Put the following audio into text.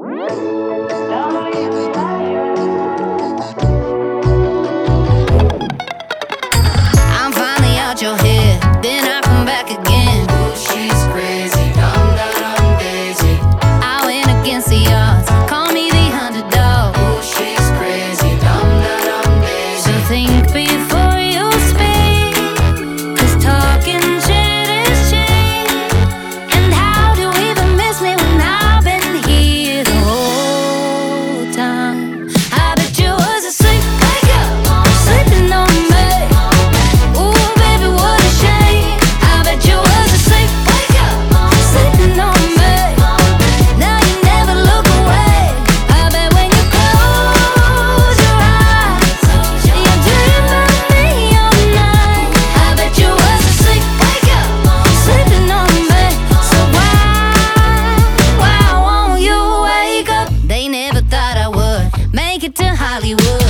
I'm finally out your head, make it to Hollywood.